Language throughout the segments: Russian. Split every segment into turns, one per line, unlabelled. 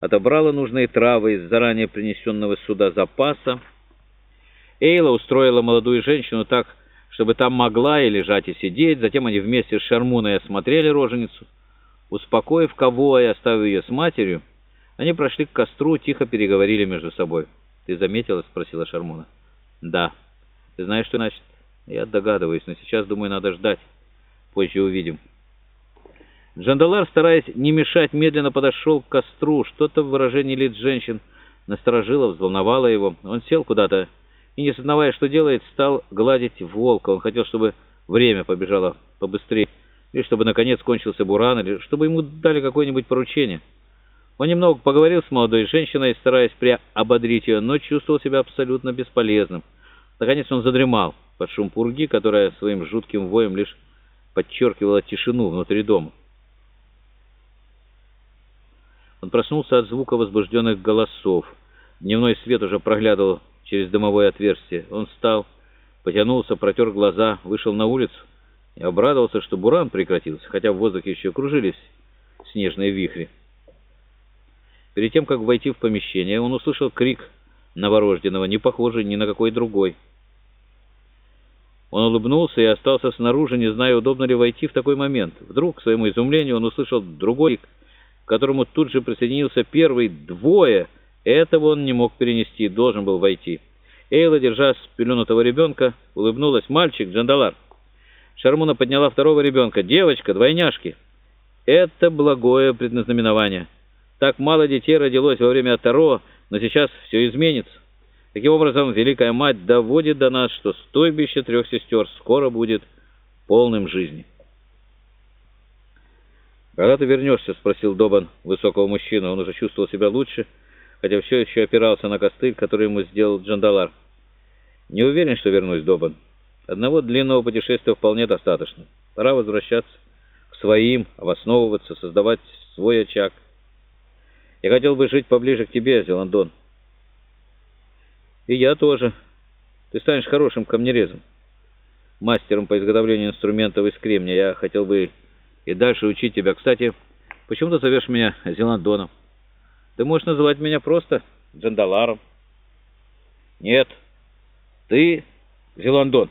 отобрала нужные травы из заранее принесенного сюда запаса. Эйла устроила молодую женщину так, чтобы там могла и лежать, и сидеть. Затем они вместе с Шармуной осмотрели роженицу. Успокоив кого и оставив ее с матерью, они прошли к костру, тихо переговорили между собой. «Ты заметила?» — спросила Шармуна. «Да. Ты знаешь, что значит?» «Я догадываюсь, но сейчас, думаю, надо ждать. Позже увидим». Джандалар, стараясь не мешать, медленно подошел к костру. Что-то в выражении лиц женщин насторожило, взволновало его. Он сел куда-то и, не сознавая, что делает, стал гладить волка. Он хотел, чтобы время побежало побыстрее, или чтобы, наконец, кончился буран, или чтобы ему дали какое-нибудь поручение. Он немного поговорил с молодой женщиной, стараясь приободрить ее, но чувствовал себя абсолютно бесполезным. Наконец он задремал под шум пурги, которая своим жутким воем лишь подчеркивала тишину внутри дома. Он проснулся от звука возбужденных голосов. Дневной свет уже проглядывал через дымовое отверстие. Он встал, потянулся, протер глаза, вышел на улицу и обрадовался, что буран прекратился, хотя в воздухе еще кружились снежные вихри. Перед тем, как войти в помещение, он услышал крик новорожденного, не похожий ни на какой другой. Он улыбнулся и остался снаружи, не зная, удобно ли войти в такой момент. Вдруг, к своему изумлению, он услышал другой крик, к которому тут же присоединился первый, двое. Этого он не мог перенести, должен был войти. Эйла, держа спеленутого ребенка, улыбнулась. «Мальчик, Джандалар!» Шармуна подняла второго ребенка. «Девочка, двойняшки!» Это благое предназнаменование. Так мало детей родилось во время Таро, но сейчас все изменится. Таким образом, Великая Мать доводит до нас, что стойбище трех сестер скоро будет полным жизни. «Когда ты вернешься?» — спросил Добан высокого мужчину. Он уже чувствовал себя лучше, хотя все еще опирался на костыль, который ему сделал Джандалар. «Не уверен, что вернусь, Добан. Одного длинного путешествия вполне достаточно. Пора возвращаться к своим, обосновываться, создавать свой очаг. Я хотел бы жить поближе к тебе, Зеландон. И я тоже. Ты станешь хорошим камнерезом, мастером по изготовлению инструментов из кремния. Я хотел бы и дальше учить тебя. Кстати, почему ты зовешь меня Зеландоном? Ты можешь называть меня просто Джандаларом. Нет, ты Зеландон.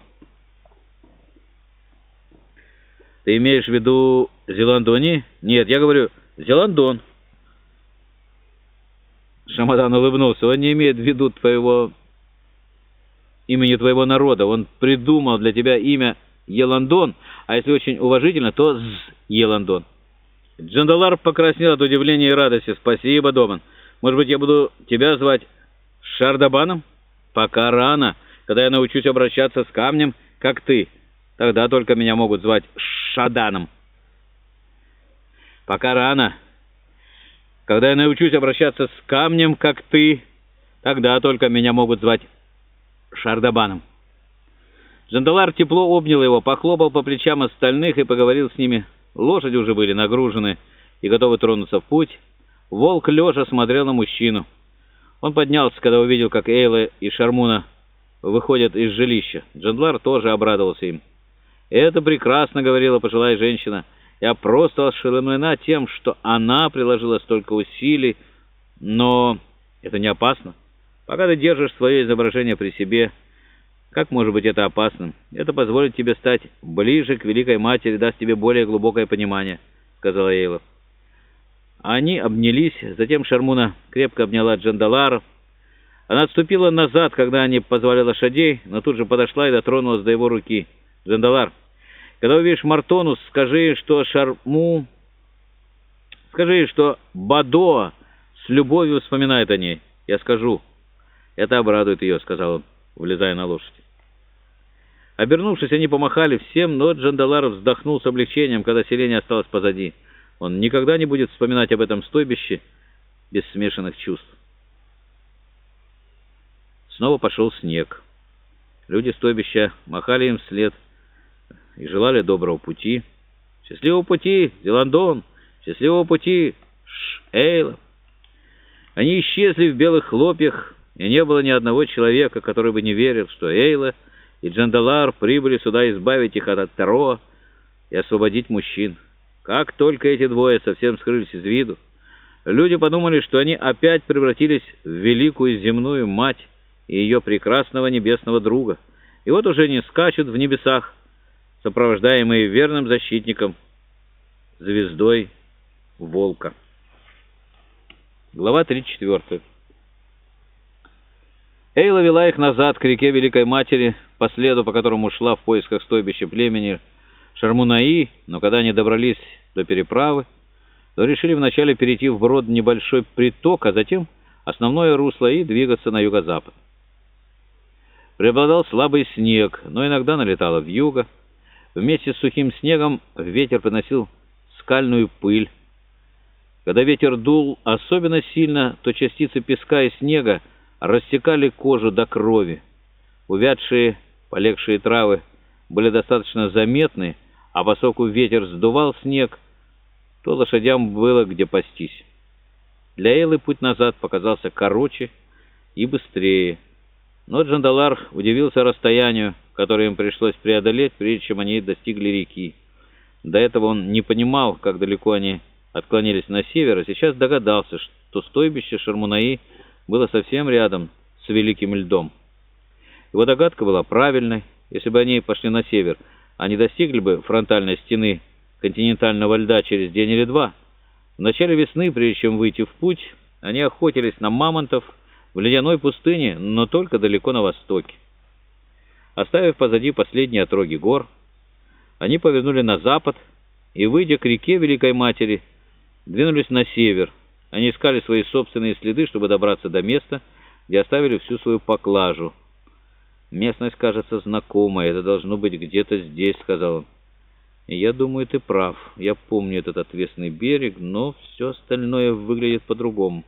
Ты имеешь в виду Зеландони? Нет, я говорю Зеландон. Шамадан улыбнулся. Он не имеет в виду твоего имени твоего народа. Он придумал для тебя имя Еландон, а если очень уважительно, то З Еландон. Джандалар покраснел от удивления и радости. «Спасибо, Доман. Может быть, я буду тебя звать Шардабаном? Пока рано, когда я научусь обращаться с камнем, как ты. Тогда только меня могут звать Шаданом. Пока рано, когда я научусь обращаться с камнем, как ты, тогда только меня могут звать Шардабаном». Джандалар тепло обнял его, похлопал по плечам остальных и поговорил с ними. Лошади уже были нагружены и готовы тронуться в путь. Волк лежа смотрел на мужчину. Он поднялся, когда увидел, как Эйла и Шармуна выходят из жилища. Джандлар тоже обрадовался им. «Это прекрасно», — говорила пожилая женщина. «Я просто ошеломлена тем, что она приложила столько усилий, но это не опасно. Пока ты держишь свое изображение при себе...» Как может быть это опасным? Это позволит тебе стать ближе к Великой Матери, даст тебе более глубокое понимание», — сказала Эйла. Они обнялись, затем Шармуна крепко обняла Джандалара. Она отступила назад, когда они позвали лошадей, но тут же подошла и дотронулась до его руки. «Джандалар, когда увидишь Мартонус, скажи, что Шарму... Скажи, что Бадо с любовью вспоминает о ней. Я скажу. Это обрадует ее», — сказал он влезая на лошадь. Обернувшись, они помахали всем, но Джандалар вздохнул с облегчением, когда селение осталось позади. Он никогда не будет вспоминать об этом стойбище без смешанных чувств. Снова пошел снег. Люди стойбища махали им вслед и желали доброго пути. «Счастливого пути, Зеландон! Счастливого пути, Шейла!» Они исчезли в белых хлопьях, и не было ни одного человека, который бы не верил, что Эйла и Джандалар прибыли сюда избавить их от Таро и освободить мужчин. Как только эти двое совсем скрылись из виду, Люди подумали, что они опять превратились в великую земную мать и ее прекрасного небесного друга. И вот уже не скачут в небесах, сопровождаемые верным защитником, звездой волка. Глава 34. Эйла вела их назад к реке Великой Матери, по следу, по которому шла в поисках стойбища племени Шармунаи, но когда они добрались до переправы, то решили вначале перейти в брод небольшой приток, а затем основное русло и двигаться на юго-запад. Преобладал слабый снег, но иногда налетало вьюга. Вместе с сухим снегом ветер приносил скальную пыль. Когда ветер дул особенно сильно, то частицы песка и снега рассекали кожу до крови. Увядшие, полегшие травы были достаточно заметны, а поскольку ветер сдувал снег, то лошадям было где пастись. Для Эйлы путь назад показался короче и быстрее. Но Джандалар удивился расстоянию, которое им пришлось преодолеть, прежде чем они достигли реки. До этого он не понимал, как далеко они отклонились на север, а сейчас догадался, что стойбище Шармунаи было совсем рядом с Великим льдом. Его догадка была правильной. Если бы они пошли на север, они достигли бы фронтальной стены континентального льда через день или два. В начале весны, прежде чем выйти в путь, они охотились на мамонтов в ледяной пустыне, но только далеко на востоке. Оставив позади последние отроги гор, они повернули на запад и, выйдя к реке Великой Матери, двинулись на север. Они искали свои собственные следы, чтобы добраться до места, где оставили всю свою поклажу. «Местность кажется знакомой, это должно быть где-то здесь», — сказал он. «Я думаю, ты прав. Я помню этот отвесный берег, но все остальное выглядит по-другому».